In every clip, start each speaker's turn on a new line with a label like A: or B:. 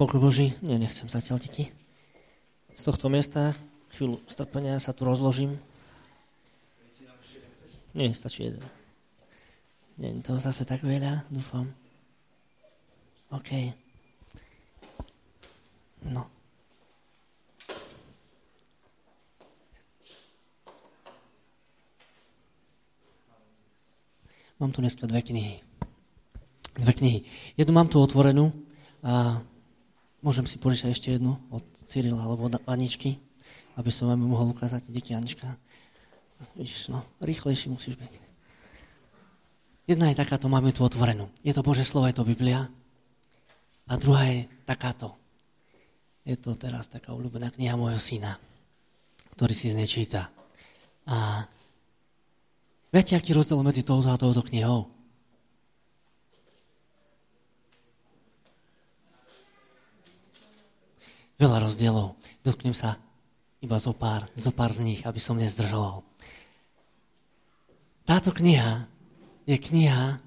A: Pokoj Boží, nie, nechcem zatiaľ díky. Z tohto miesta chvíľu strpenia sa tu rozložím. Nie, stačí jeden. Nie toho zase tak veľa, dúfam. OK. No. Mám tu dneska dve knihy. Dve knihy. Jednu mám tu otvorenú a môžem si požičať ešte jednu od Cyrila alebo od Aničky, aby som vám mohol ukázať. Díky, Anička. Vidíš, no, rýchlejší musíš byť. Jedna je takáto, máme tu otvorenú. Je to Bože slovo, je to Biblia. A druhá je takáto. Je to teraz taká obľúbená kniha môjho syna, ktorý si z nej. A Viete, aký rozdiel medzi touto a touto knihou? Veľa rozdielov. Dotknem sa iba zo pár, zo pár z nich, aby som nezdržoval. Táto kniha je kniha,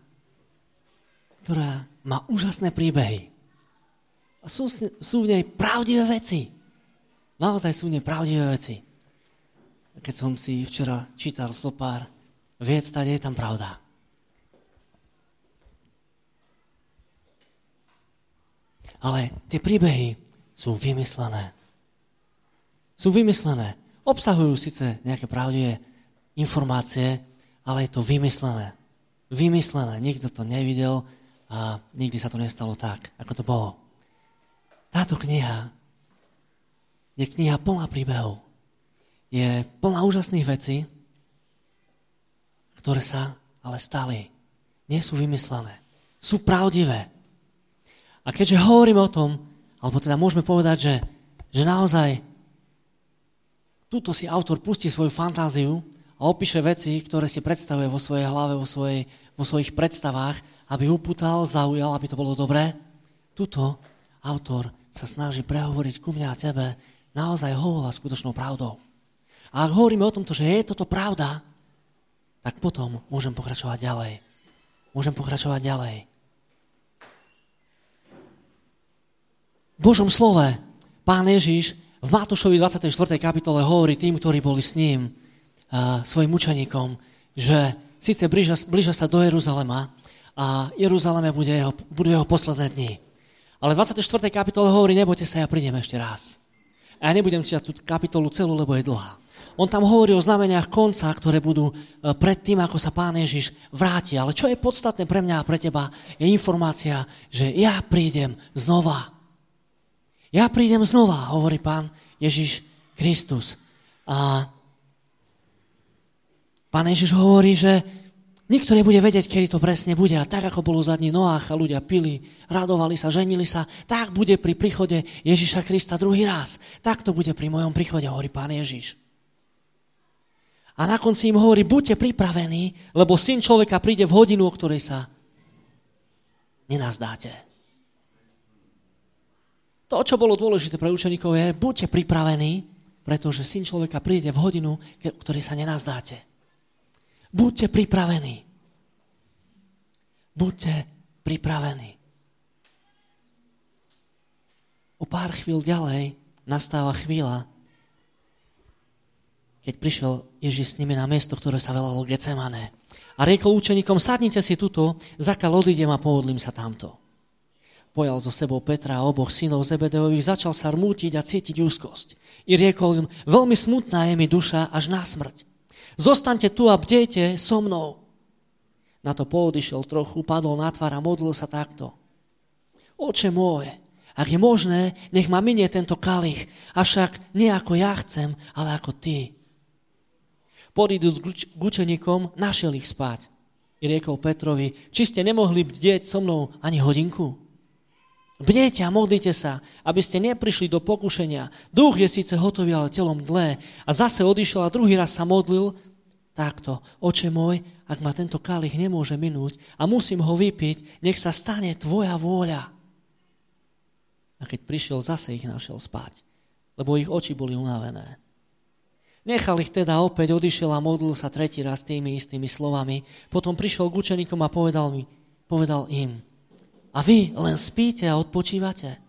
A: ktorá má úžasné príbehy. A sú, sú v nej pravdivé veci. Naozaj sú v nej pravdivé veci. Keď som si včera čítal zo pár Viec, tady je tam pravda. Ale tie príbehy sú vymyslené. Sú vymyslené. Obsahujú síce nejaké pravdivé informácie, ale je to vymyslené. Vymyslené. Nikto to nevidel a nikdy sa to nestalo tak, ako to bolo. Táto kniha je kniha plná príbehov. Je plná úžasných vecí, ktoré sa ale stali. Nie sú vymyslené. Sú pravdivé. A keďže hovoríme o tom, alebo teda môžeme povedať, že, že naozaj túto si autor pustí svoju fantáziu a opíše veci, ktoré si predstavuje vo svojej hlave, vo, svojej, vo svojich predstavách, aby uputal, zaujal, aby to bolo dobré. Tuto autor sa snaží prehovoriť ku mňa a tebe naozaj holova skutočnou pravdou. A ak hovoríme o tomto, že je toto pravda, tak potom môžem pokračovať ďalej. Môžem pokračovať ďalej. Božom slove pán Ježiš v Matúšovi 24. kapitole hovorí tým, ktorí boli s ním, uh, svojim učeníkom, že síce blíža, blíža sa do Jeruzalema a Jeruzaleme bude jeho, budú jeho posledné dni. Ale v 24. kapitole hovorí, nebojte sa, ja prídem ešte raz. A ja nebudem čítať tú kapitolu celú, lebo je dlhá. On tam hovorí o znameniach konca, ktoré budú e, pred tým, ako sa Pán Ježiš vráti. Ale čo je podstatné pre mňa a pre teba, je informácia, že ja prídem znova. Ja prídem znova, hovorí Pán Ježiš Kristus. A Pán Ježiš hovorí, že nikto nebude vedieť, kedy to presne bude. A tak, ako bolo za dní Noách a ľudia pili, radovali sa, ženili sa, tak bude pri príchode Ježiša Krista druhý raz. Tak to bude pri mojom príchode, hovorí Pán Ježiš. A na konci im hovorí, buďte pripravení, lebo syn človeka príde v hodinu, o ktorej sa nenazdáte. To, čo bolo dôležité pre učeníkov je, buďte pripravení, pretože syn človeka príde v hodinu, o ktorej sa nenazdáte. Buďte pripravení. Buďte pripravení. O pár chvíľ ďalej nastáva chvíľa, keď prišiel Ježiš s nimi na miesto, ktoré sa volalo Gecemané. A riekol učeníkom, sadnite si tuto, zakal odídem a pohodlím sa tamto. Pojal so sebou Petra a oboch synov Zebedeových, začal sa rmútiť a cítiť úzkosť. I riekol im, veľmi smutná je mi duša až na smrť. Zostaňte tu a bdejte so mnou. Na to poodišiel trochu, padol na tvár a modlil sa takto. Oče môj, ak je možné, nech ma minie tento kalich, avšak nie ako ja chcem, ale ako ty podídu s gučeníkom, našiel ich spať. I riekol Petrovi, či ste nemohli bdieť so mnou ani hodinku? Bdejte a modlite sa, aby ste neprišli do pokušenia. Duch je síce hotový, ale telom dlé. A zase odišiel a druhý raz sa modlil takto. Oče môj, ak ma tento kalich nemôže minúť a musím ho vypiť, nech sa stane tvoja vôľa. A keď prišiel, zase ich našiel spať, lebo ich oči boli unavené. Nechal ich teda opäť, odišiel a modlil sa tretí raz tými istými slovami. Potom prišiel k učeníkom a povedal, mi, povedal im, a vy len spíte a odpočívate.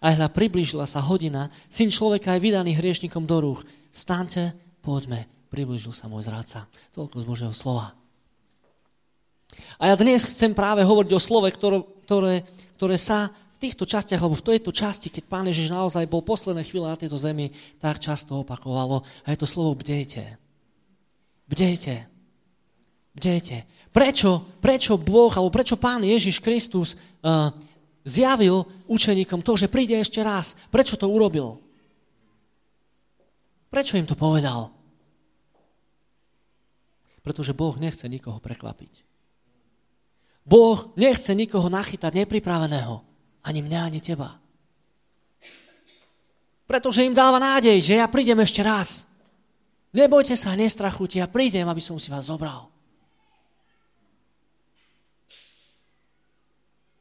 A: Aj hľa priblížila sa hodina, syn človeka je vydaný hriešnikom do rúch. Staňte, poďme, priblížil sa môj zráca. Toľko z Božieho slova. A ja dnes chcem práve hovoriť o slove, ktoré, ktoré, ktoré sa v týchto častiach, alebo v tejto časti, keď Pán Ježiš naozaj bol posledné chvíle na tejto zemi, tak často opakovalo. A je to slovo bdejte. Bdejte. Bdejte. Prečo, prečo Boh, alebo prečo Pán Ježiš Kristus uh, zjavil učeníkom to, že príde ešte raz. Prečo to urobil? Prečo im to povedal? Pretože Boh nechce nikoho prekvapiť. Boh nechce nikoho nachytať nepripraveného. Ani mňa, ani teba. Pretože im dáva nádej, že ja prídem ešte raz. Nebojte sa, nestrachujte, ja prídem, aby som si vás zobral.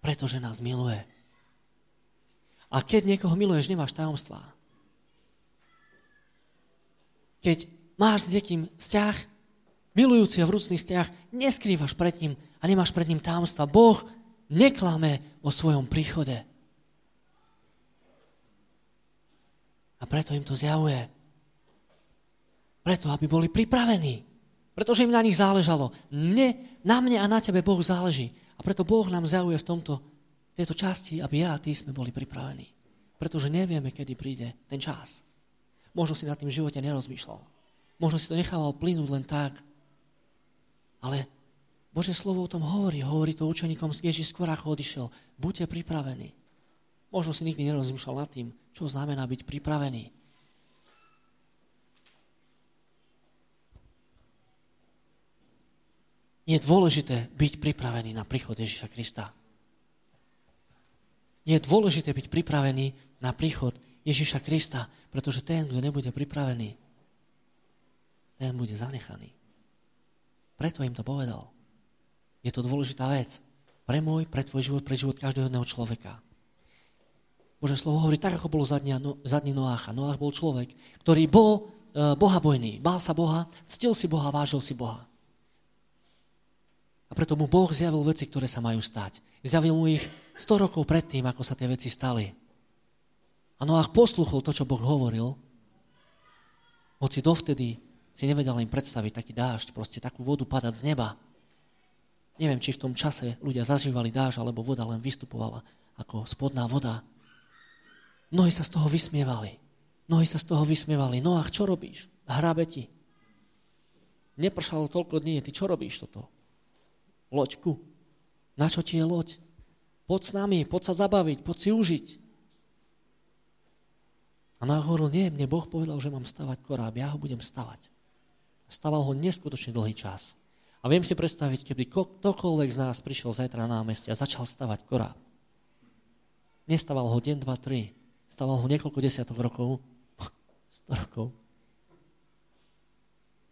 A: Pretože nás miluje. A keď niekoho miluješ, nemáš tajomstvá. Keď máš s niekým vzťah, milujúci a vrúcný vzťah, neskrývaš pred ním a nemáš pred ním tajomstva. Boh neklame o svojom príchode. A preto im to zjavuje. Preto, aby boli pripravení. Pretože im na nich záležalo. Mne, na mne a na tebe Boh záleží. A preto Boh nám zjavuje v tomto, tejto časti, aby ja a ty sme boli pripravení. Pretože nevieme, kedy príde ten čas. Možno si na tým živote nerozmýšľal. Možno si to nechával plynúť len tak. Ale Bože slovo o tom hovorí. Hovorí to učeníkom Ježiš skôr ako odišiel. Buďte pripravení. Možno si nikdy nerozmýšľal nad tým, čo znamená byť pripravený. Je dôležité byť pripravený na príchod Ježiša Krista. Je dôležité byť pripravený na príchod Ježiša Krista, pretože ten, kto nebude pripravený, ten bude zanechaný. Preto im to povedal. Je to dôležitá vec. Pre môj, pre tvoj život, pre život každého jedného človeka. Bože slovo hovorí tak, ako bolo za, dňa, no, za dní Noácha. Noách bol človek, ktorý bol e, bohabojný. Bál sa Boha, ctil si Boha, vážil si Boha. A preto mu Boh zjavil veci, ktoré sa majú stať. Zjavil mu ich 100 rokov predtým, ako sa tie veci stali. A Noach posluchol to, čo Boh hovoril, hoci dovtedy si nevedel im predstaviť taký dážď, proste takú vodu padať z neba. Neviem, či v tom čase ľudia zažívali dáž, alebo voda len vystupovala ako spodná voda. Mnohí sa z toho vysmievali. Mnohí sa z toho vysmievali. Noach, čo robíš? Hrabe ti. Nepršalo toľko dní, ty čo robíš toto? Loďku. Na čo ti je loď? Poď s nami, poď sa zabaviť, poď si užiť. A Noach hovoril, nie, mne Boh povedal, že mám stavať koráb, ja ho budem stavať. Staval ho neskutočne dlhý čas. A viem si predstaviť, keby ktokoľvek z nás prišiel zajtra na námestie a začal stavať koráb. Nestaval ho deň, dva, tri. Staval ho niekoľko desiatok rokov. 100 rokov.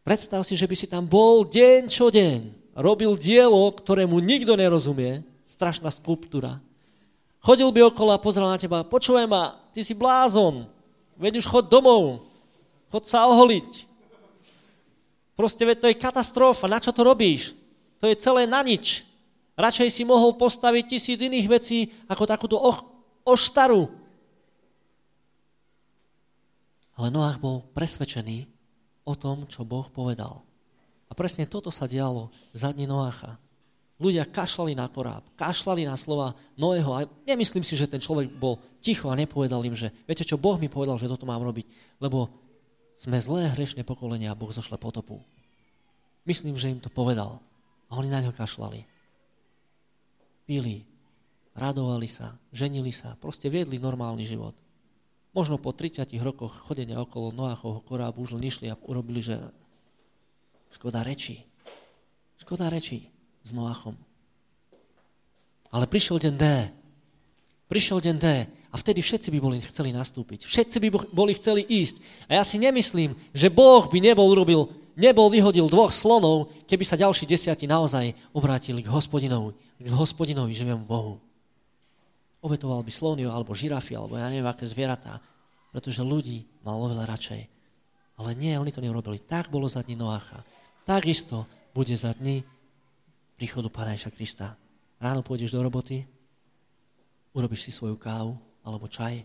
A: Predstav si, že by si tam bol deň čo deň robil dielo, ktorému nikto nerozumie, strašná skulptúra. Chodil by okolo a pozrel na teba, počúvaj ma, ty si blázon, veď už chod domov, chod sa oholiť. Proste veď to je katastrofa, na čo to robíš? To je celé na nič. Radšej si mohol postaviť tisíc iných vecí ako takúto oštaru. Ale Noach bol presvedčený o tom, čo Boh povedal. Presne toto sa dialo za dní Noácha. Ľudia kašlali na koráb, kašlali na slova Noého a nemyslím si, že ten človek bol ticho a nepovedal im, že viete čo, Boh mi povedal, že toto mám robiť, lebo sme zlé hrešné pokolenia a Boh zošle potopu. Myslím, že im to povedal a oni na ňo kašlali. Pili, radovali sa, ženili sa, proste viedli normálny život. Možno po 30 rokoch chodenia okolo Noáchovho korábu už len išli a urobili, že Škoda rečí. Škoda rečí s Noachom. Ale prišiel deň D. Prišiel deň D. A vtedy všetci by boli chceli nastúpiť. Všetci by boli chceli ísť. A ja si nemyslím, že Boh by nebol urobil, nebol vyhodil dvoch slonov, keby sa ďalší desiati naozaj obrátili k hospodinovi, k hospodinovi živému Bohu. Obetoval by slony, alebo žirafy, alebo ja neviem, aké zvieratá, pretože ľudí mal oveľa radšej. Ale nie, oni to neurobili. Tak bolo za dní Noacha. Takisto bude za dny príchodu Pána Ježa Krista. Ráno pôjdeš do roboty, urobíš si svoju kávu alebo čaj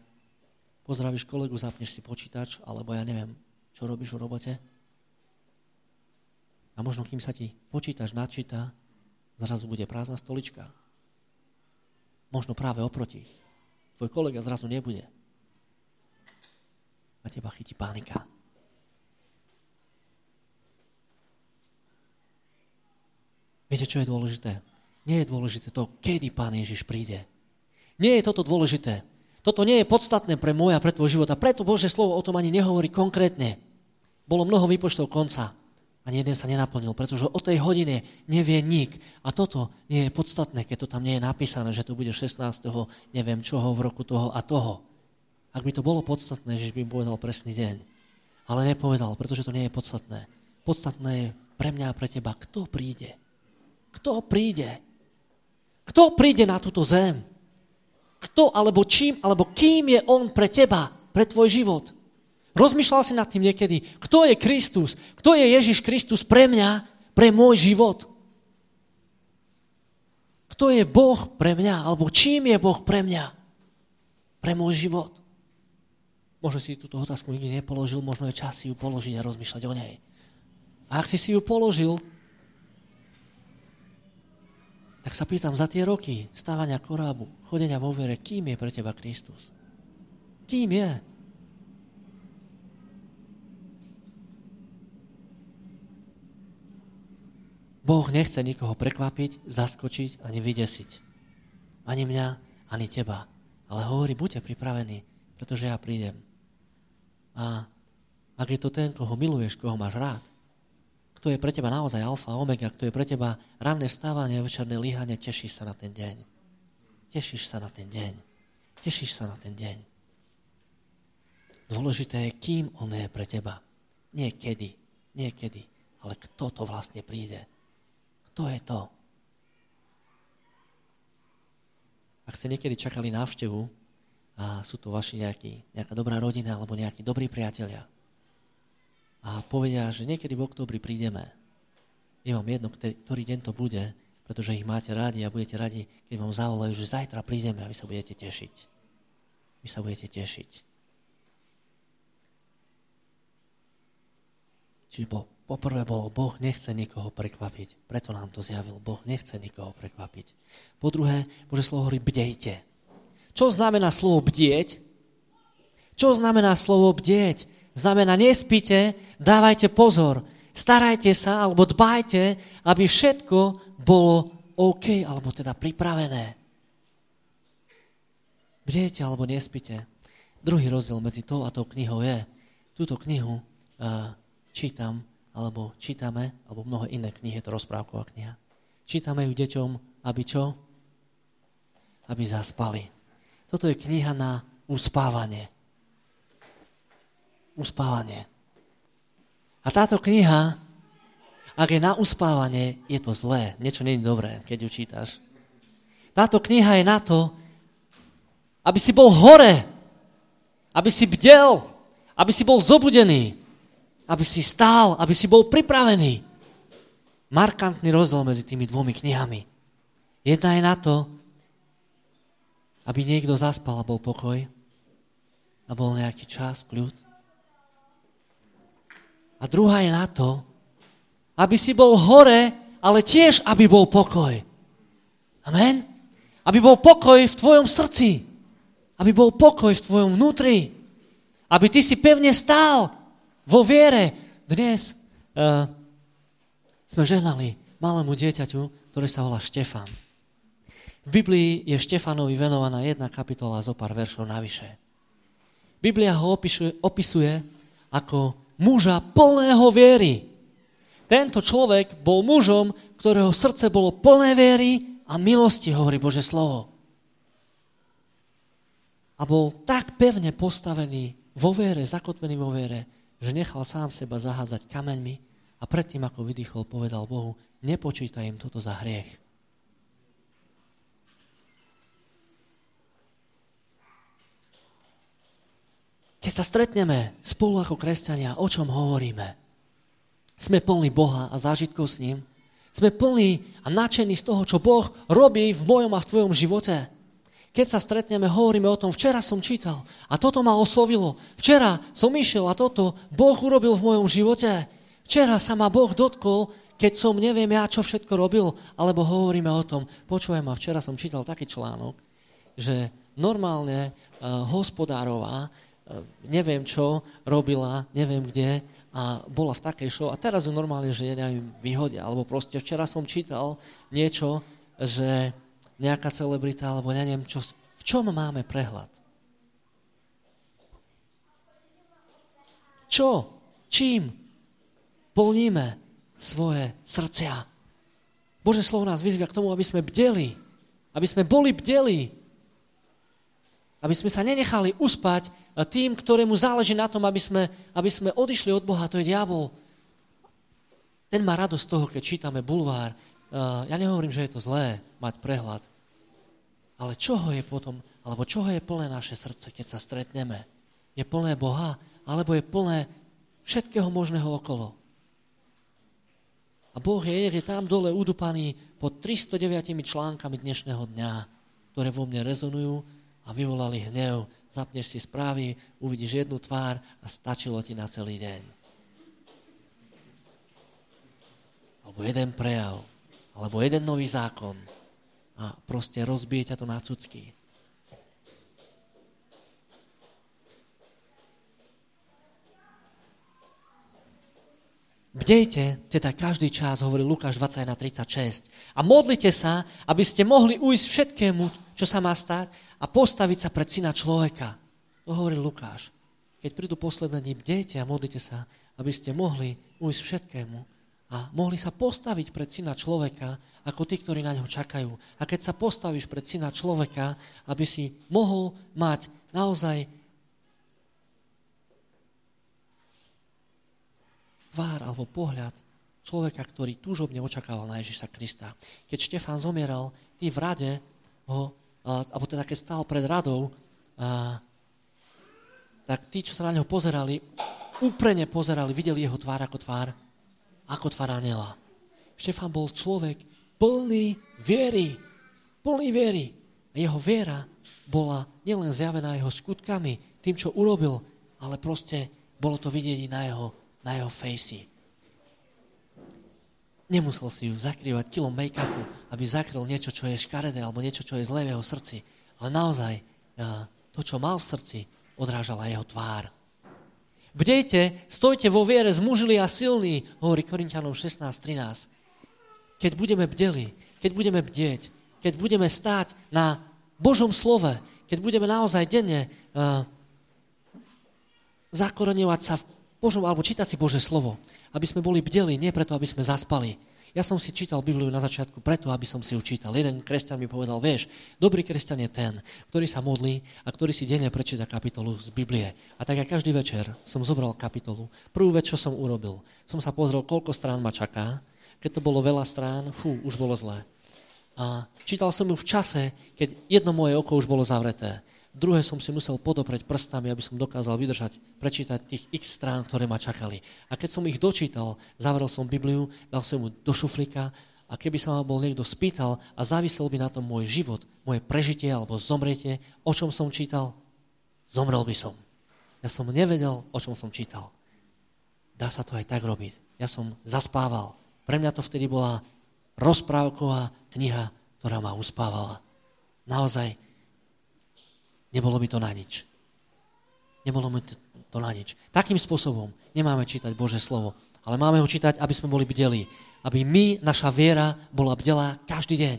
A: pozdravíš kolegu, zapneš si počítač, alebo ja neviem, čo robíš v robote. A možno kým sa ti počítač načíta, zrazu bude prázdna stolička. Možno práve oproti. Tvoj kolega zrazu nebude. A teba chytí panika. Viete, čo je dôležité? Nie je dôležité to, kedy Pán Ježiš príde. Nie je toto dôležité. Toto nie je podstatné pre môj a pre tvoj život a preto Bože slovo o tom ani nehovorí konkrétne. Bolo mnoho výpočtov konca. Ani jeden sa nenaplnil, pretože o tej hodine nevie nik. A toto nie je podstatné, keď to tam nie je napísané, že to bude 16. neviem čoho v roku toho a toho. Ak by to bolo podstatné, že by povedal presný deň. Ale nepovedal, pretože to nie je podstatné. Podstatné je pre mňa a pre teba, kto príde. Kto príde? Kto príde na túto zem? kto alebo čím alebo kým je on pre teba, pre tvoj život. Rozmýšľal si nad tým niekedy, kto je Kristus, kto je Ježiš Kristus pre mňa, pre môj život. Kto je Boh pre mňa, alebo čím je Boh pre mňa, pre môj život. Možno si túto otázku nikdy nepoložil, možno je čas si ju položiť a rozmýšľať o nej. A ak si si ju položil, tak sa pýtam, za tie roky stávania korábu, chodenia vo viere, kým je pre teba Kristus? Kým je? Boh nechce nikoho prekvapiť, zaskočiť ani vydesiť. Ani mňa, ani teba. Ale hovorí, buďte pripravení, pretože ja prídem. A ak je to ten, koho miluješ, koho máš rád, kto je pre teba naozaj alfa a omega, kto je pre teba ranné vstávanie a večerné líhanie, tešíš sa na ten deň. Tešíš sa na ten deň. Tešíš sa na ten deň. Dôležité je, kým on je pre teba. Nie kedy, nie kedy, ale kto to vlastne príde. Kto je to? Ak ste niekedy čakali návštevu a sú to vaši nejaký, nejaká dobrá rodina alebo nejakí dobrí priatelia, a povedia, že niekedy v oktobri prídeme. Je vám jedno, ktorý deň to bude, pretože ich máte radi a budete radi, keď vám zavolajú, že zajtra prídeme a vy sa budete tešiť. Vy sa budete tešiť. Čiže po, poprvé bolo, Boh nechce nikoho prekvapiť. Preto nám to zjavil. Boh nechce nikoho prekvapiť. Po druhé, Bože slovo hovorí, bdejte. Čo znamená slovo bdieť? Čo znamená slovo bdieť? Znamená, nespíte, dávajte pozor, starajte sa alebo dbajte, aby všetko bolo OK, alebo teda pripravené. Bdejte alebo nespíte. Druhý rozdiel medzi tou a tou knihou je, túto knihu uh, čítam, alebo čítame, alebo mnoho iné knihy, je to rozprávková kniha. Čítame ju deťom, aby čo? Aby zaspali. Toto je kniha na uspávanie uspávanie. A táto kniha, ak je na uspávanie, je to zlé. Niečo nie je dobré, keď ju čítaš. Táto kniha je na to, aby si bol hore, aby si bdel, aby si bol zobudený, aby si stál, aby si bol pripravený. Markantný rozdiel medzi tými dvomi knihami. Jedna je na to, aby niekto zaspal a bol pokoj a bol nejaký čas, kľud. A druhá je na to, aby si bol hore, ale tiež, aby bol pokoj. Amen? Aby bol pokoj v tvojom srdci. Aby bol pokoj v tvojom vnútri. Aby ty si pevne stál vo viere. Dnes uh, sme žehnali malému dieťaťu, ktoré sa volá Štefan. V Biblii je Štefanovi venovaná jedna kapitola zo pár veršov navyše. Biblia ho opisuje, opisuje ako muža plného viery. Tento človek bol mužom, ktorého srdce bolo plné viery a milosti, hovorí Bože slovo. A bol tak pevne postavený vo viere, zakotvený vo viere, že nechal sám seba zahádzať kameňmi a predtým, ako vydýchol, povedal Bohu, nepočítaj im toto za hriech. Keď sa stretneme spolu ako kresťania, o čom hovoríme? Sme plní Boha a zážitkov s ním? Sme plní a nadšení z toho, čo Boh robí v mojom a v tvojom živote? keď sa stretneme, hovoríme o tom, včera som čítal a toto ma oslovilo. Včera som išiel a toto Boh urobil v mojom živote. Včera sa ma Boh dotkol, keď som neviem ja, čo všetko robil, alebo hovoríme o tom, počujem ma, včera som čítal taký článok, že normálne uh, hospodárová, neviem čo, robila, neviem kde, a bola v takej show a teraz ju normálne, že neviem, vyhodia. Alebo proste včera som čítal niečo, že nejaká celebrita, alebo neviem čo, v čom máme prehľad? Čo? Čím plníme svoje srdcia? Bože slovo nás vyzvia k tomu, aby sme bdeli, aby sme boli bdeli, aby sme sa nenechali uspať tým, ktorému záleží na tom, aby sme, aby sme odišli od Boha, to je diabol. Ten má radosť z toho, keď čítame bulvár. Ja nehovorím, že je to zlé mať prehľad, ale čoho je potom, alebo čoho je plné naše srdce, keď sa stretneme? Je plné Boha, alebo je plné všetkého možného okolo? A Boh je niekde tam dole udupaný pod 309 článkami dnešného dňa, ktoré vo mne rezonujú a vyvolali hnev. Zapneš si správy, uvidíš jednu tvár a stačilo ti na celý deň. Alebo jeden prejav, alebo jeden nový zákon a proste rozbije ťa to na cucky. Bdejte, teda každý čas, hovorí Lukáš 21.36. A modlite sa, aby ste mohli ujsť všetkému, čo sa má stať a postaviť sa pred syna človeka. To hovorí Lukáš. Keď prídu posledné dni, bdejte a modlite sa, aby ste mohli ujsť všetkému a mohli sa postaviť pred syna človeka, ako tí, ktorí na ňo čakajú. A keď sa postavíš pred syna človeka, aby si mohol mať naozaj tvár alebo pohľad človeka, ktorý túžobne očakával na Ježiša Krista. Keď Štefán zomieral, tí v rade ho alebo teda keď stál pred radou, a, tak tí, čo sa na neho pozerali, úprene pozerali, videli jeho tvár ako tvár, ako tvár anela. Štefan bol človek plný viery, plný viery. A jeho viera bola nielen zjavená jeho skutkami, tým, čo urobil, ale proste bolo to vidieť na jeho, na jeho fejsi. Nemusel si ju zakrývať kilom make-upu, aby zakryl niečo, čo je škaredé, alebo niečo, čo je zlé v jeho srdci. Ale naozaj eh, to, čo mal v srdci, odrážala jeho tvár. Bdejte, stojte vo viere, zmužili a silní, hovorí Korintianom 16.13. Keď budeme bdeli, keď budeme bdieť, keď budeme stáť na Božom slove, keď budeme naozaj denne uh, zakoreňovať sa v Božom, alebo čítať si Bože slovo, aby sme boli bdeli, nie preto, aby sme zaspali. Ja som si čítal Bibliu na začiatku preto, aby som si ju čítal. Jeden kresťan mi povedal, vieš, dobrý kresťan je ten, ktorý sa modlí a ktorý si denne prečíta kapitolu z Biblie. A tak aj každý večer som zobral kapitolu. Prvú vec, čo som urobil, som sa pozrel, koľko strán ma čaká. Keď to bolo veľa strán, fú, už bolo zlé. A čítal som ju v čase, keď jedno moje oko už bolo zavreté druhé som si musel podopreť prstami, aby som dokázal vydržať, prečítať tých x strán, ktoré ma čakali. A keď som ich dočítal, zavrel som Bibliu, dal som ju do šuflíka a keby sa ma bol niekto spýtal a závisel by na tom môj život, moje prežitie alebo zomretie, o čom som čítal, zomrel by som. Ja som nevedel, o čom som čítal. Dá sa to aj tak robiť. Ja som zaspával. Pre mňa to vtedy bola rozprávková kniha, ktorá ma uspávala. Naozaj nebolo by to na nič. Nebolo by to na nič. Takým spôsobom nemáme čítať Bože slovo, ale máme ho čítať, aby sme boli bdeli. Aby my, naša viera, bola bdelá každý deň.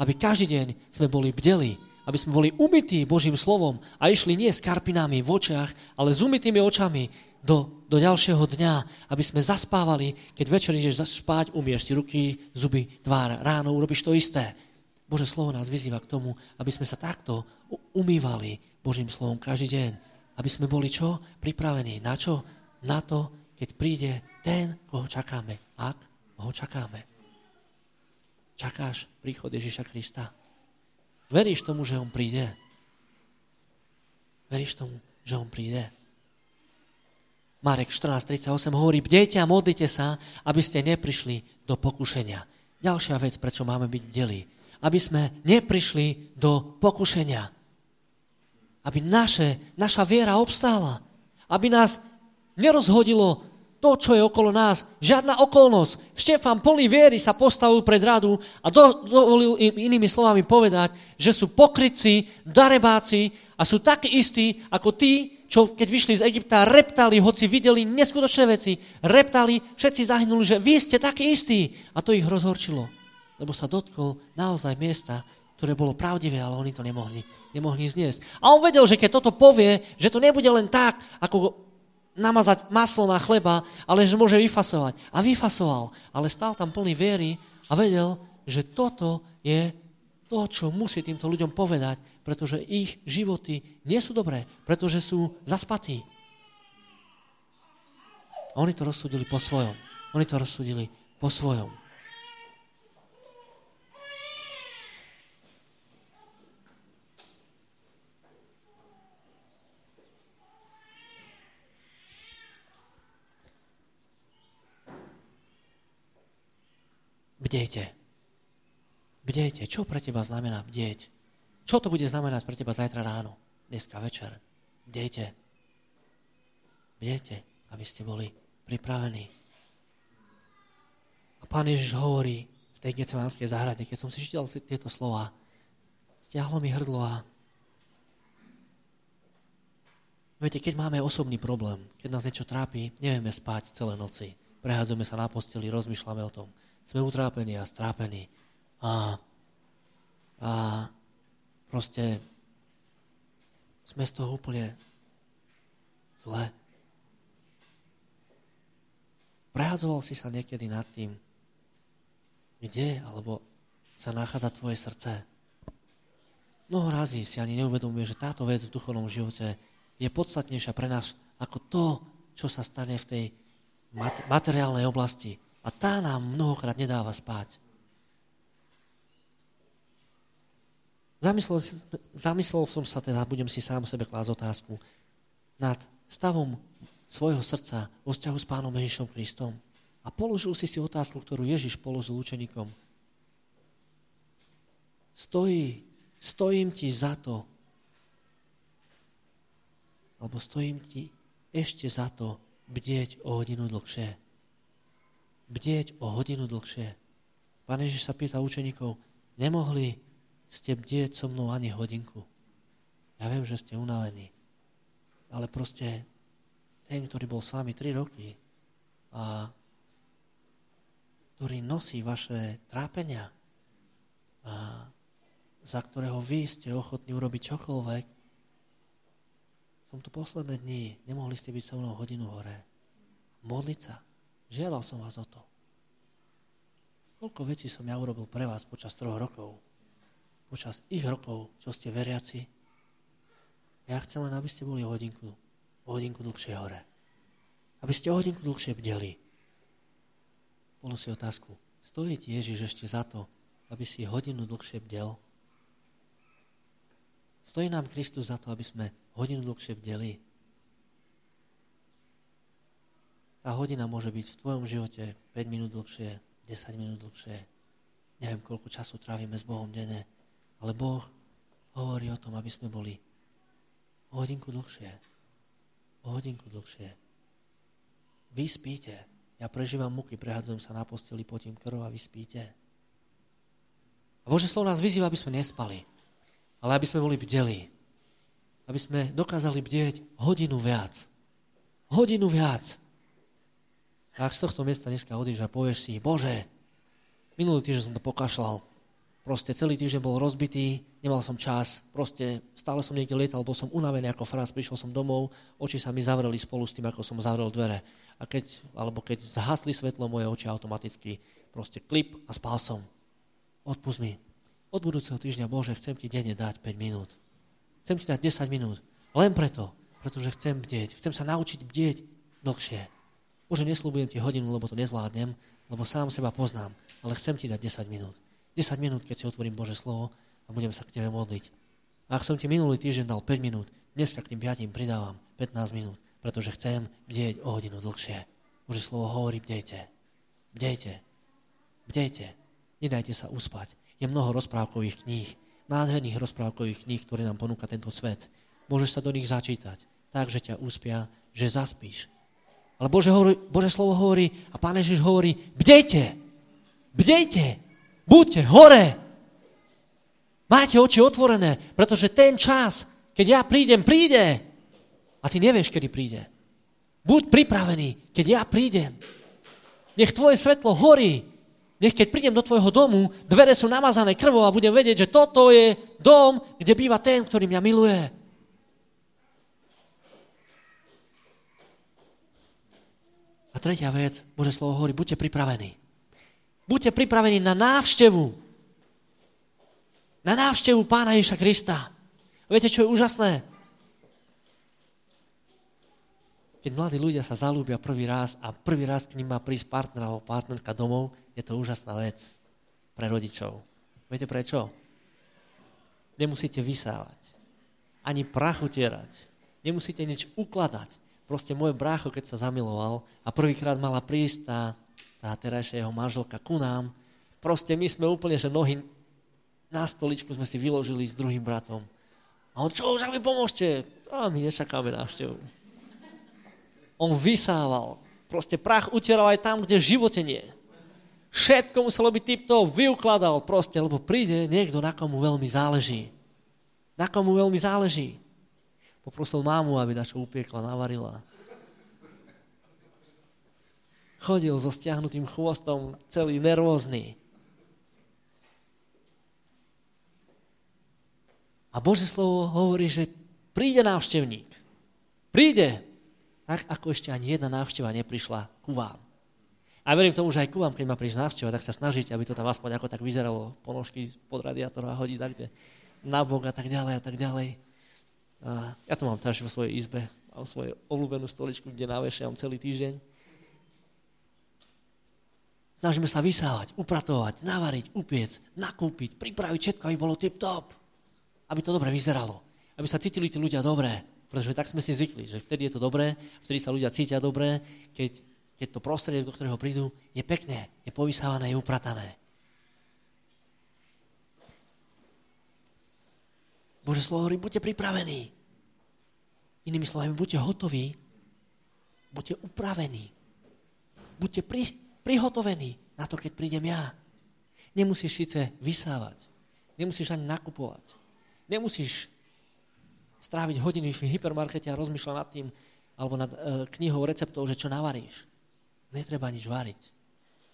A: Aby každý deň sme boli bdeli. Aby sme boli umytí Božím slovom a išli nie s karpinami v očiach, ale s umytými očami do, do ďalšieho dňa, aby sme zaspávali, keď večer ideš spať, umieš si ruky, zuby, tvár, ráno urobíš to isté. Bože slovo nás vyzýva k tomu, aby sme sa takto umývali Božím slovom každý deň. Aby sme boli čo? Pripravení. Na čo? Na to, keď príde ten, koho čakáme. Ak ho čakáme. Čakáš príchod Ježiša Krista. Veríš tomu, že on príde? Veríš tomu, že on príde? Marek 14.38 hovorí, bdejte a modlite sa, aby ste neprišli do pokušenia. Ďalšia vec, prečo máme byť delí. A aby sme neprišli do pokušenia. Aby naše, naša viera obstála. Aby nás nerozhodilo to, čo je okolo nás. Žiadna okolnosť. Štefan plný viery sa postavil pred radu a do, dovolil im inými slovami povedať, že sú pokrytci, darebáci a sú takí istí ako tí, čo keď vyšli z Egypta, reptali, hoci videli neskutočné veci, reptali, všetci zahynuli, že vy ste takí istí. A to ich rozhorčilo, lebo sa dotkol naozaj miesta, ktoré bolo pravdivé, ale oni to nemohli, nemohli zniesť. A on vedel, že keď toto povie, že to nebude len tak, ako namazať maslo na chleba, ale že môže vyfasovať. A vyfasoval, ale stál tam plný viery a vedel, že toto je to, čo musí týmto ľuďom povedať, pretože ich životy nie sú dobré, pretože sú zaspatí. A oni to rozsúdili po svojom. Oni to rozsúdili po svojom. Bdejte. Bdejte. Čo pre teba znamená bdieť? Čo to bude znamenať pre teba zajtra ráno, dneska večer? Bdejte. Bdejte, aby ste boli pripravení. A pán Ježiš hovorí v tej gecemánskej záhrade, keď som si čítal tieto slova, stiahlo mi hrdlo a Viete, keď máme osobný problém, keď nás niečo trápi, nevieme spať celé noci. Prehádzame sa na posteli, rozmýšľame o tom sme utrápení a strápení. A, a proste sme z toho úplne zle. Prehadzoval si sa niekedy nad tým, kde alebo sa nachádza tvoje srdce. Mnoho razy si ani neuvedomuje, že táto vec v duchovnom živote je podstatnejšia pre nás ako to, čo sa stane v tej materiálnej oblasti. A tá nám mnohokrát nedáva spať. Zamyslel, zamyslel som sa teda, budem si sám sebe klásť otázku, nad stavom svojho srdca vo vzťahu s Pánom Ježišom Kristom. A položil si si otázku, ktorú Ježiš položil učeníkom. Stojí, stojím ti za to, alebo stojím ti ešte za to bdieť o hodinu dlhšie bdieť o hodinu dlhšie. Pán Ježiš sa pýta učeníkov, nemohli ste bdieť so mnou ani hodinku. Ja viem, že ste unavení, ale proste ten, ktorý bol s vami 3 roky a ktorý nosí vaše trápenia a za ktorého vy ste ochotní urobiť čokoľvek, v tomto posledné dni nemohli ste byť so mnou hodinu hore. Modliť sa, Žiadal som vás o to. Koľko vecí som ja urobil pre vás počas troch rokov, počas ich rokov, čo ste veriaci. Ja chcem len, aby ste boli o hodinku, o hodinku dlhšie hore. Aby ste o hodinku dlhšie bdeli. Polo si otázku, stojí ti Ježiš ešte za to, aby si hodinu dlhšie bdel? Stojí nám Kristus za to, aby sme hodinu dlhšie bdeli? Tá hodina môže byť v tvojom živote 5 minút dlhšie, 10 minút dlhšie. Neviem, koľko času trávime s Bohom denne, ale Boh hovorí o tom, aby sme boli o hodinku dlhšie. O hodinku dlhšie. Vy spíte. Ja prežívam muky, prehadzujem sa na posteli, potím krv a vy spíte. A Bože slovo nás vyzýva, aby sme nespali, ale aby sme boli bdeli. Aby sme dokázali bdieť hodinu viac. Hodinu viac. A ak z tohto miesta dneska odíš a povieš si, Bože, minulý týždeň som to pokašľal, proste celý týždeň bol rozbitý, nemal som čas, proste stále som niekde lietal, bol som unavený ako frás, prišiel som domov, oči sa mi zavreli spolu s tým, ako som zavrel dvere. A keď, alebo keď zhasli svetlo, moje oči automaticky proste klip a spal som. Odpust mi. Od budúceho týždňa, Bože, chcem ti denne dať 5 minút. Chcem ti dať 10 minút. Len preto, pretože chcem bdieť. Chcem sa naučiť bdieť dlhšie. Bože, neslúbujem ti hodinu, lebo to nezvládnem, lebo sám seba poznám, ale chcem ti dať 10 minút. 10 minút, keď si otvorím Bože slovo a budem sa k tebe modliť. A ak som ti minulý týždeň dal 5 minút, dneska k tým 5 pridávam 15 minút, pretože chcem bdieť o hodinu dlhšie. Bože slovo hovorí, bdejte. Bdejte. Bdejte. Nedajte sa uspať. Je mnoho rozprávkových kníh, nádherných rozprávkových kníh, ktoré nám ponúka tento svet. Môžeš sa do nich začítať, tak, že ťa úspia, že zaspíš. Ale Bože, hovorí, Bože slovo hovorí a Pán Ježiš hovorí, bdejte, bdejte, buďte hore. Máte oči otvorené, pretože ten čas, keď ja prídem, príde. A ty nevieš, kedy príde. Buď pripravený, keď ja prídem. Nech tvoje svetlo horí. Nech keď prídem do tvojho domu, dvere sú namazané krvou a budem vedieť, že toto je dom, kde býva ten, ktorý mňa miluje. Tretia vec, Bože slovo hovorí, buďte pripravení. Buďte pripravení na návštevu. Na návštevu Pána Ježiša Krista. Viete, čo je úžasné? Keď mladí ľudia sa zalúbia prvý raz a prvý raz k ním má prísť partner alebo partnerka domov, je to úžasná vec pre rodičov. Viete prečo? Nemusíte vysávať, ani prach utierať, nemusíte nič ukladať. Proste môj brácho, keď sa zamiloval a prvýkrát mala prísť tá, tá terajšia jeho manželka ku nám, proste my sme úplne, že nohy na stoličku sme si vyložili s druhým bratom. A on, čo už, mi pomôžte? A my nečakáme návštevu on vysával. Proste prach utieral aj tam, kde v živote nie. Všetko muselo byť tip-top, vyukladal proste, lebo príde niekto, na komu veľmi záleží. Na komu veľmi záleží. Poprosil mámu, aby dačo upiekla, navarila. Chodil so stiahnutým chvostom, celý nervózny. A Bože slovo hovorí, že príde návštevník. Príde tak ako ešte ani jedna návšteva neprišla ku vám. A verím tomu, že aj ku vám, keď ma prísť návšteva, tak sa snažíte, aby to tam aspoň ako tak vyzeralo, ponožky pod radiátor a hodí takde na bok a tak ďalej a tak ďalej. Ja to mám tiež vo svojej izbe, mám svoju obľúbenú stoličku, kde navešiam celý týždeň. Snažíme sa vysávať, upratovať, navariť, upiec, nakúpiť, pripraviť všetko, aby bolo tip-top. Aby to dobre vyzeralo. Aby sa cítili tí ľudia dobre. Pretože tak sme si zvykli, že vtedy je to dobré, vtedy sa ľudia cítia dobré, keď, keď to prostredie, do ktorého prídu, je pekné, je povysávané, je upratané. Bože slovo hovorí, buďte pripravení. Inými slovami, buďte hotoví, buďte upravení, buďte pri, prihotovení na to, keď prídem ja. Nemusíš síce vysávať, nemusíš ani nakupovať, nemusíš stráviť hodiny v hypermarkete a rozmýšľať nad tým, alebo nad e, knihou receptov, že čo navaríš. Netreba nič variť.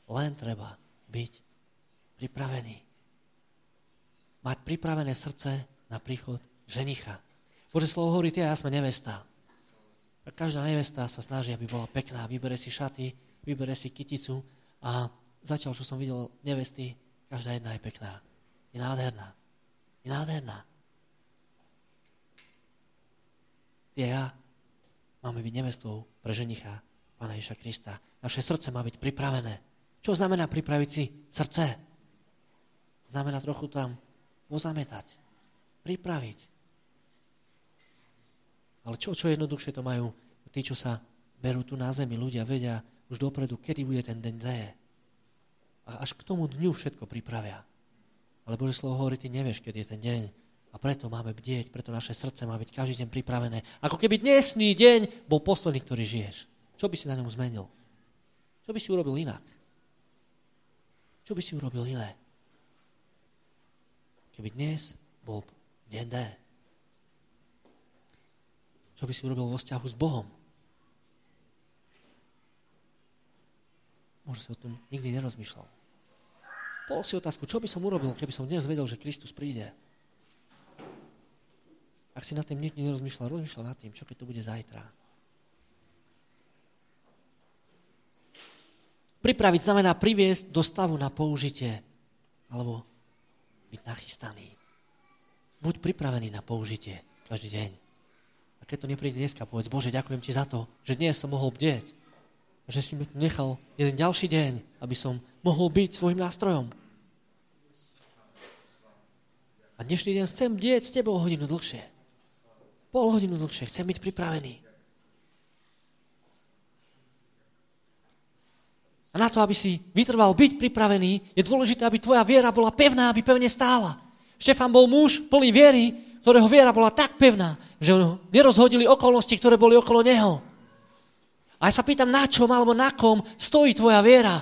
A: Len treba byť pripravený. Mať pripravené srdce na príchod ženicha. Bože slovo hovorí, ty a ja sme nevesta. A každá nevesta sa snaží, aby bola pekná. Vybere si šaty, vybere si kyticu a zatiaľ, čo som videl nevesty, každá jedna je pekná. Je nádherná. Je nádherná. ty a ja máme byť nevestou pre ženicha Pána Ježa Krista. Naše srdce má byť pripravené. Čo znamená pripraviť si srdce? Znamená trochu tam pozametať, pripraviť. Ale čo, čo jednoduchšie to majú tí, čo sa berú tu na zemi, ľudia vedia už dopredu, kedy bude ten deň D. A až k tomu dňu všetko pripravia. Ale Bože slovo hovorí, ty nevieš, kedy je ten deň. A preto máme bdieť, preto naše srdce má byť každý deň pripravené. Ako keby dnesný deň bol posledný, ktorý žiješ. Čo by si na ňom zmenil? Čo by si urobil inak? Čo by si urobil iné? Keby dnes bol deň D. Čo by si urobil vo vzťahu s Bohom? Možno si o tom nikdy nerozmýšľal. Pol si otázku, čo by som urobil, keby som dnes vedel, že Kristus príde. Ak si nad tým nikdy nerozmýšľal, rozmýšľal nad tým, čo keď to bude zajtra. Pripraviť znamená priviesť do stavu na použitie alebo byť nachystaný. Buď pripravený na použitie každý deň. A keď to nepríde dneska, povedz, Bože, ďakujem ti za to, že dnes som mohol bdieť. Že si mi nechal jeden ďalší deň, aby som mohol byť svojim nástrojom. A dnešný deň chcem bdieť s tebou hodinu dlhšie. Pol hodinu dlhšie. Chcem byť pripravený. A na to, aby si vytrval byť pripravený, je dôležité, aby tvoja viera bola pevná, aby pevne stála. Štefan bol muž plný viery, ktorého viera bola tak pevná, že ho nerozhodili okolnosti, ktoré boli okolo neho. A ja sa pýtam, na čom alebo na kom stojí tvoja viera.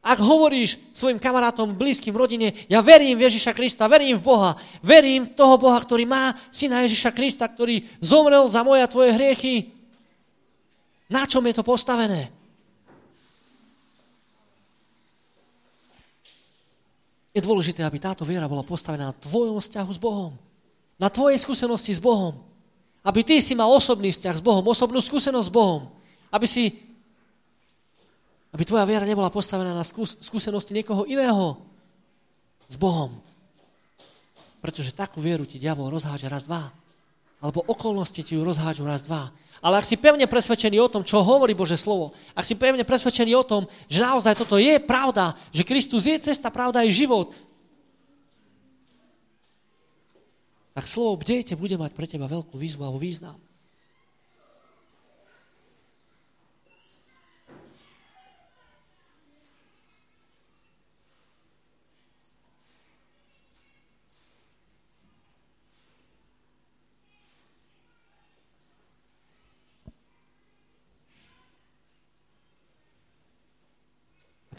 A: Ak hovoríš svojim kamarátom, blízkym rodine, ja verím v Ježiša Krista, verím v Boha, verím toho Boha, ktorý má syna Ježiša Krista, ktorý zomrel za moje a tvoje hriechy, na čom je to postavené? Je dôležité, aby táto viera bola postavená na tvojom vzťahu s Bohom. Na tvojej skúsenosti s Bohom. Aby ty si mal osobný vzťah s Bohom, osobnú skúsenosť s Bohom. Aby si aby tvoja viera nebola postavená na skúsenosti niekoho iného s Bohom. Pretože takú vieru ti diabol rozháže raz, dva. Alebo okolnosti ti ju rozhážu raz, dva. Ale ak si pevne presvedčený o tom, čo hovorí Bože slovo, ak si pevne presvedčený o tom, že naozaj toto je pravda, že Kristus je cesta, pravda je život, tak slovo bdejte bude mať pre teba veľkú výzvu alebo význam.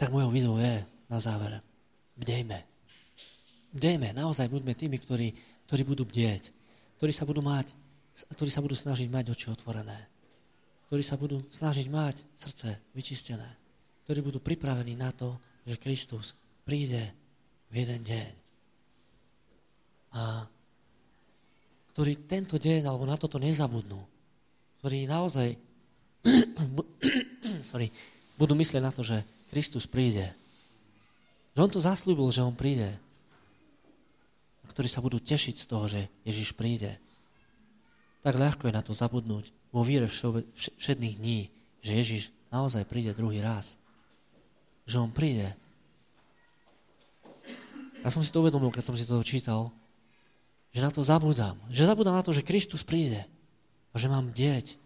A: Tak mojou výzvou je na záver, bdejme. Bdejme, naozaj buďme tými, ktorí, ktorí budú bdieť, ktorí sa budú mať, ktorí sa budú snažiť mať oči otvorené, ktorí sa budú snažiť mať srdce vyčistené, ktorí budú pripravení na to, že Kristus príde v jeden deň. A ktorí tento deň alebo na toto nezabudnú, ktorí naozaj sorry, budú myslieť na to, že Kristus príde. Že on to zaslúbil, že on príde. Ktorí sa budú tešiť z toho, že Ježiš príde. Tak ľahko je na to zabudnúť vo víre všetných dní, že Ježiš naozaj príde druhý raz. Že on príde. Ja som si to uvedomil, keď som si to čítal, že na to zabudám. Že zabudám na to, že Kristus príde a že mám bdieť.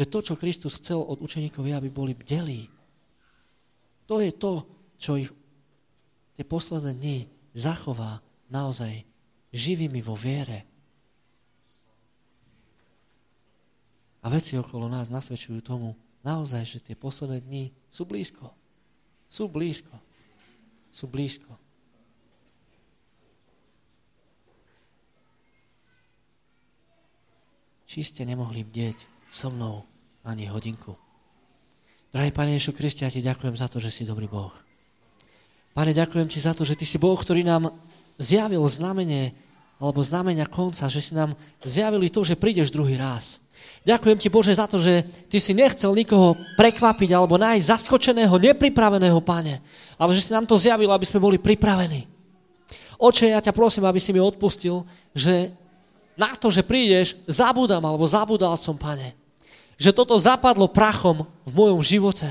A: Že to, čo Kristus chcel od učeníkov, aby boli bdelí, to je to, čo ich tie posledné dni zachová naozaj živými vo viere. A veci okolo nás nasvedčujú tomu naozaj, že tie posledné dni sú blízko. Sú blízko. Sú blízko. Či ste nemohli bdieť so mnou ani hodinku. Drahý Pane Ježišu Kriste, ja Ti ďakujem za to, že si dobrý Boh. Pane, ďakujem Ti za to, že Ty si Boh, ktorý nám zjavil znamenie alebo znamenia konca, že si nám zjavili to, že prídeš druhý raz. Ďakujem Ti, Bože, za to, že Ty si nechcel nikoho prekvapiť alebo nájsť zaskočeného, nepripraveného, Pane, ale že si nám to zjavil, aby sme boli pripravení. Oče, ja ťa prosím, aby si mi odpustil, že na to, že prídeš, zabudám alebo zabudal som, Pane že toto zapadlo prachom v mojom živote.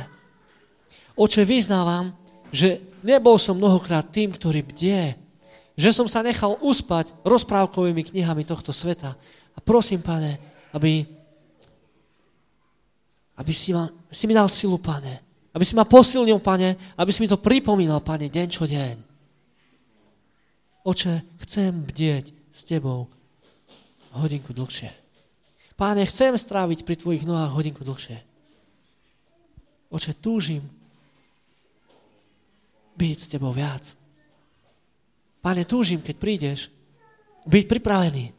A: Oče, vyznávam, že nebol som mnohokrát tým, ktorý bdie, že som sa nechal uspať rozprávkovými knihami tohto sveta. A prosím, pane, aby, aby si, ma, si mi dal silu, pane, aby si ma posilnil, pane, aby si mi to pripomínal, pane, deň čo deň. Oče, chcem bdieť s tebou hodinku dlhšie. Páne, chcem stráviť pri tvojich nohách hodinku dlhšie. Oče, túžim byť s tebou viac. Páne, túžim, keď prídeš, byť pripravený.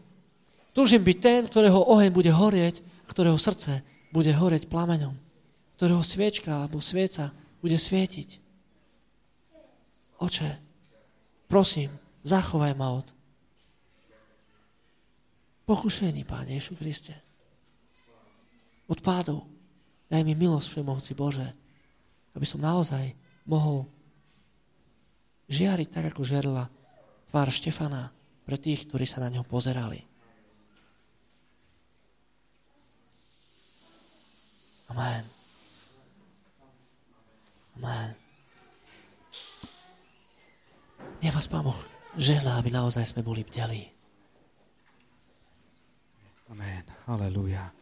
A: Túžim byť ten, ktorého oheň bude horieť, ktorého srdce bude horieť plameňom, ktorého sviečka alebo svieca bude svietiť. Oče, prosím, zachovaj ma od pokušení, Páne Ježišu Kriste od pádov. Daj mi milosť, Všemohúci Bože, aby som naozaj mohol žiariť tak, ako žiarila tvár Štefana pre tých, ktorí sa na neho pozerali. Amen. Amen. Nech vás Pán Boh žehná, aby naozaj sme boli bdeli.
B: Amen. Halelujá.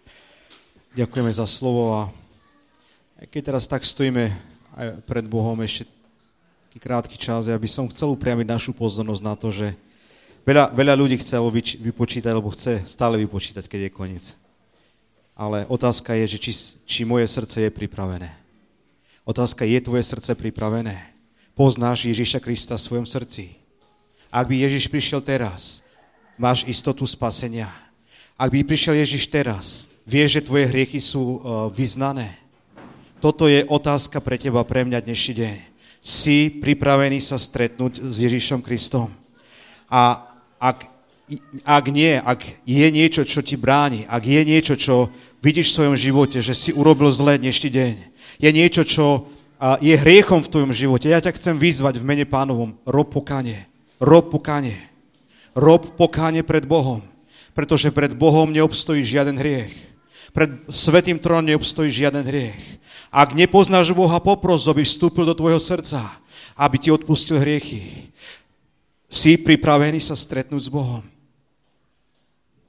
B: Ďakujeme za slovo a Keď teraz tak stojíme aj pred Bohom ešte taký krátky čas, ja by som chcel upriamiť našu pozornosť na to, že veľa, veľa ľudí chce vypočítať, alebo chce stále vypočítať, keď je koniec. Ale otázka je, že či, či moje srdce je pripravené. Otázka je tvoje srdce pripravené. Poznáš Ježiša Krista v svojom srdci. Ak by Ježiš prišiel teraz, máš istotu spasenia. Ak by prišiel Ježiš teraz, vieš, že tvoje hriechy sú uh, vyznané. Toto je otázka pre teba, pre mňa dnešný deň. Si pripravený sa stretnúť s Ježišom Kristom. A ak ak nie, ak je niečo, čo ti bráni, ak je niečo, čo vidíš v svojom živote, že si urobil zlé dnešný deň, je niečo, čo je hriechom v tvojom živote, ja ťa chcem vyzvať v mene pánovom, rob pokanie, rob pokanie, rob pokánie pred Bohom, pretože pred Bohom neobstojí žiaden hriech. Pred Svetým trónom neobstojí žiaden hriech. Ak nepoznáš Boha, popros, aby vstúpil do tvojho srdca, aby ti odpustil hriechy. Si pripravený sa stretnúť s Bohom.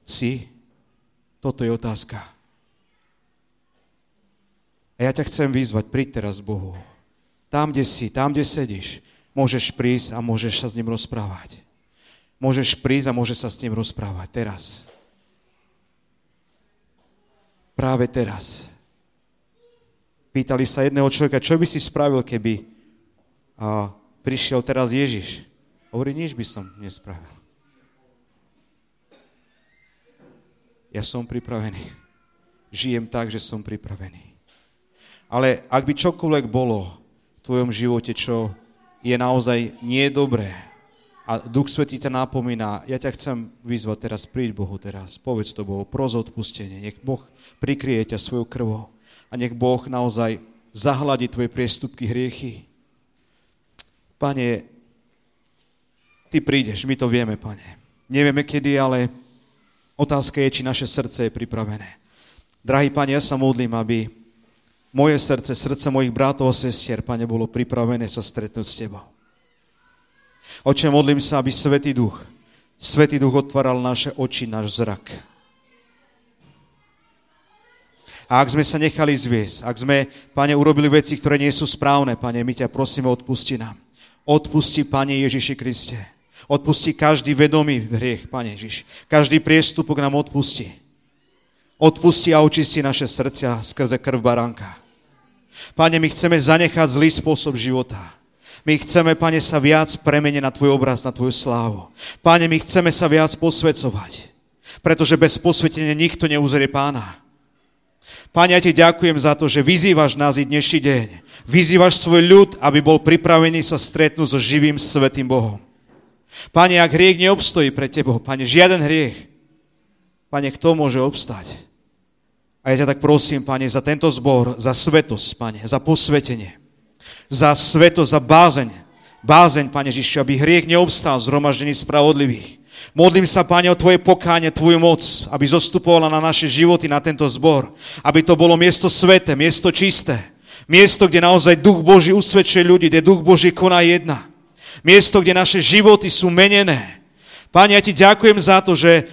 B: Si? Toto je otázka. A ja ťa chcem vyzvať, príď teraz Bohu. Tam, kde si, tam, kde sedíš, môžeš prísť a môžeš sa s ním rozprávať. Môžeš prísť a môžeš sa s ním rozprávať teraz. Práve teraz. Pýtali sa jedného človeka, čo by si spravil, keby a, prišiel teraz Ježiš. Hovorí, nič by som nespravil. ja som pripravený. Žijem tak, že som pripravený. Ale ak by čokoľvek bolo v tvojom živote, čo je naozaj nie dobré a Duch Svetý ťa napomína, ja ťa chcem vyzvať teraz, príď Bohu teraz, povedz to Bohu, pros odpustenie, nech Boh prikrie ťa svojou krvou a nech Boh naozaj zahladí tvoje priestupky, hriechy. Pane, Ty prídeš, my to vieme, Pane. Nevieme kedy, ale Otázka je, či naše srdce je pripravené. Drahý Pane, ja sa modlím, aby moje srdce, srdce mojich bratov a sestier, Pane, bolo pripravené sa stretnúť s Tebou. Oče, modlím sa, aby Svetý Duch, Svetý Duch otváral naše oči, náš zrak. A ak sme sa nechali zviesť, ak sme, Pane, urobili veci, ktoré nie sú správne, Pane, my ťa prosíme, odpusti nám. Odpusti, Pane Ježiši Kriste. Odpustí každý vedomý hriech, Pane Ježiš. Každý priestupok nám odpustí. Odpustí a očistí naše srdcia skrze krv baránka. Pane, my chceme zanechať zlý spôsob života. My chceme, Pane, sa viac premeniť na Tvoj obraz, na Tvoju slávu. Pane, my chceme sa viac posvecovať, pretože bez posvetenia nikto neuzrie Pána. Pane, ja Ti ďakujem za to, že vyzývaš nás i dnešný deň. Vyzývaš svoj ľud, aby bol pripravený sa stretnúť so živým svetým Bohom. Pane, ak hriech neobstojí pre Tebou, Pane, žiaden hriech, Pane, kto môže obstať? A ja ťa tak prosím, Pane, za tento zbor, za svetosť, Pane, za posvetenie, za svetosť, za bázeň, bázeň, Pane Žižu, aby hriech neobstal zhromaždení spravodlivých. Modlím sa, Pane, o Tvoje pokánie, Tvoju moc, aby zostupovala na naše životy, na tento zbor. Aby to bolo miesto sveté, miesto čisté. Miesto, kde naozaj Duch Boží usvedčuje ľudí, kde Duch Boží koná jedna. Miesto, kde naše životy sú menené. Pane, ja ti ďakujem za to, že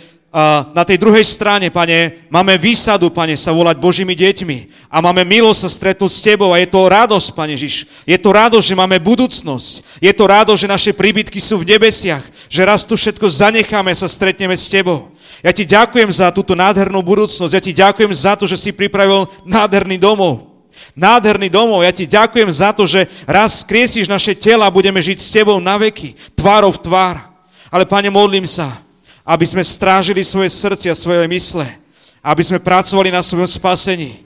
B: na tej druhej strane, pane, máme výsadu, pane, sa volať Božími deťmi a máme milosť sa stretnúť s tebou a je to radosť, pane Žiž. Je to radosť, že máme budúcnosť. Je to radosť, že naše príbytky sú v nebesiach, že raz tu všetko zanecháme a sa stretneme s tebou. Ja ti ďakujem za túto nádhernú budúcnosť. Ja ti ďakujem za to, že si pripravil nádherný domov nádherný domov. Ja ti ďakujem za to, že raz skriesíš naše tela a budeme žiť s tebou na veky, tvárov tvár. Ale, pane, modlím sa, aby sme strážili svoje srdcia, svoje mysle, aby sme pracovali na svojom spasení.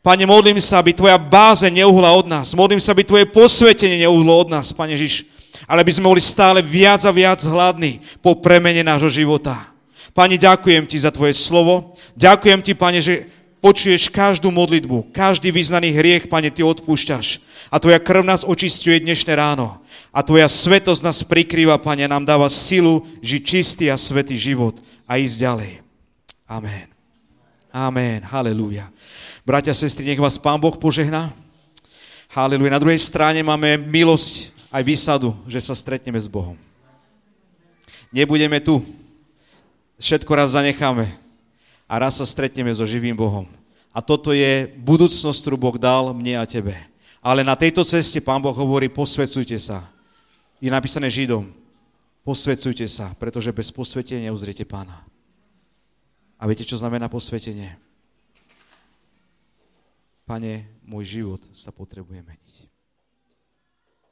B: Pane, modlím sa, aby tvoja báze neuhla od nás. Modlím sa, aby tvoje posvetenie neuhlo od nás, Pane Ježiš. Ale aby sme boli stále viac a viac hladní po premene nášho života. Pane, ďakujem ti za tvoje slovo. Ďakujem ti, Pane, že počuješ každú modlitbu, každý vyznaný hriech, Pane, Ty odpúšťaš. A Tvoja krv nás očistuje dnešné ráno. A Tvoja svetosť nás prikrýva, Pane, nám dáva silu žiť čistý a svetý život a ísť ďalej. Amen. Amen. Halelúja. Bratia sestry, nech vás Pán Boh požehná. Halelúja. Na druhej strane máme milosť aj výsadu, že sa stretneme s Bohom. Nebudeme tu. Všetko raz zanecháme a raz sa stretneme so živým Bohom. A toto je budúcnosť, ktorú Boh dal mne a tebe. Ale na tejto ceste Pán Boh hovorí, posvecujte sa. Je napísané Židom, posvecujte sa, pretože bez posvetenia neuzriete Pána. A viete, čo znamená posvetenie? Pane, môj život sa potrebuje meniť.